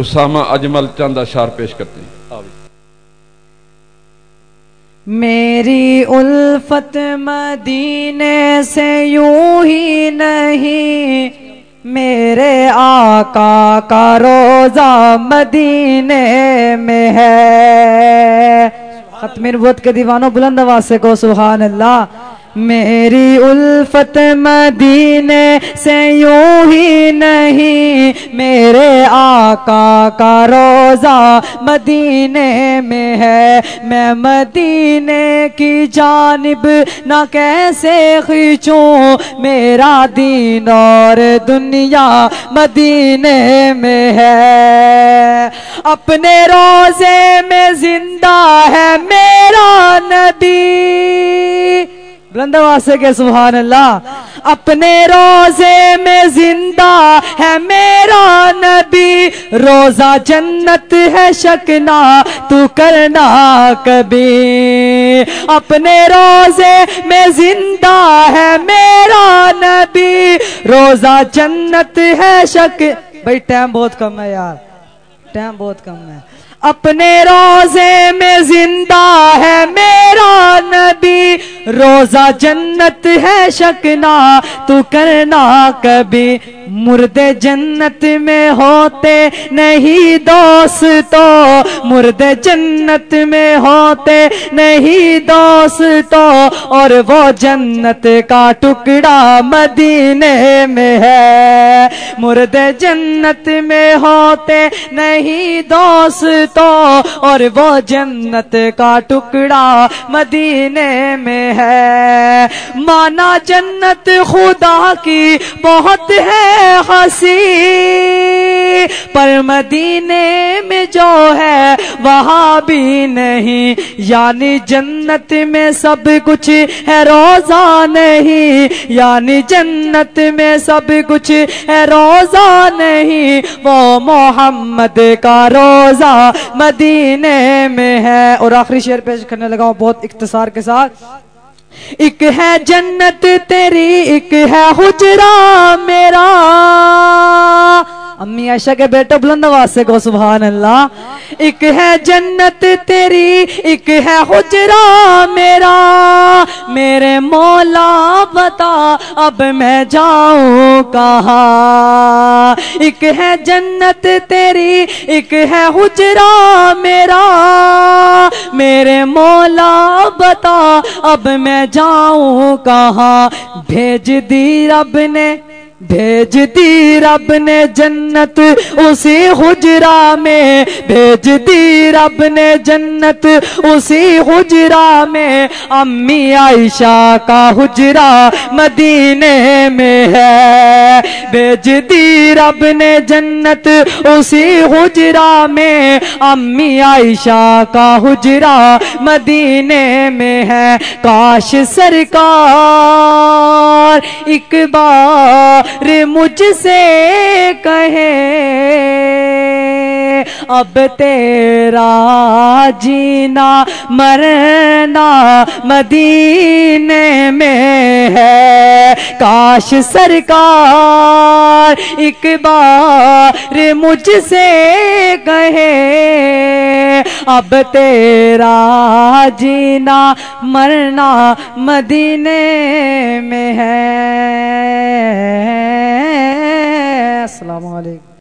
اسامہ اجمل چند اشار پیش کرتے ہیں۔ میری الفت مدینے سے یوں ہی نہیں، میرے آقا کا روزہ مدینے میں ہے۔ ختم نبوت کے دیوانوں بلند آواز سے کو سبحان اللہ۔ میری الفت مدینے سے یوں ہی نہیں، میرے آقا کا روزہ مدینے میں ہے۔ میں مدینے کی جانب نہ کیسے کھینچوں، میرا دین اور دنیا مدینے میں ہے۔ اپنے روزے میں زندہ ہے میرا نبی۔ بلند واسے کے سبحان اللہ۔ اپنے روزے میں زندہ ہے میرا نبی۔ روزہ جنت ہے شکنا، تو کرنا کبھی۔ اپنے روزے میں زندہ ہے میرا نبی۔ روزہ جنت ہے شک۔ بھائی ٹائم بہت کم ہے یار۔ ٹائم بہت کم ہے اپنے روزے میں زندہ ہے میرا نبی۔ روزہ جنت ہے شکنا تو کرنا کبھی۔ مردے جنت میں ہوتے نہیں دوستو۔ مردے جنت میں ہوتے نہیں دوستو۔ اور وہ جنت کا ٹکڑا مدینے میں ہے۔ مردے جنت میں ہوتے نہیں دوستو اور وہ جنت کا ٹکڑا مدینے میں ہے۔ مانا جنت خدا کی بہت ہے ہنسی۔ پر مدینے میں جو ہے وہاں بھی نہیں۔ یعنی جنت میں سب کچھ ہے، روزہ نہیں۔ یعنی جنت میں سب کچھ ہے، روزہ نہیں۔ وہ محمد کا روزہ مدینے میں ہے۔ اور آخری شعر پیش کرنے لگا ہوں، بہت اختصار کے ساتھ۔ ایک ہے جنت تیری، ایک ہے حجرا میرا۔ امی عائشہ کے بیٹے بلند آواز سے کو سبحان اللہ۔ ایک ہے جنت تیری، ایک ہے حجرا میرا۔ میرے مولا بتا، اب میں جاؤں کہاں؟ ایک ہے جنت تیری، ایک ہے حجرا میرا۔ میرے مولا بتا، اب میں جاؤں کہاں؟ بھیج دی رب نے بھیج دی رب نے جنت اسی حجرہ میں، بھیج دی رب نے جنت اسی حجرہ میں۔ امی عائشہ کا حجرہ مدینے میں ہے۔ بھیج دی رب نے جنت اسی حجرہ میں۔ امی عائشہ کا حجرہ مدینے میں ہے۔ کاش سرکار ایک بار مجھ سے کہے، اب تیرا جینا مرنا مدینے میں ہے۔ کاش سرکار ایک بار مجھ سے کہے، اب تیرا جینا مرنا مدینے میں ہے۔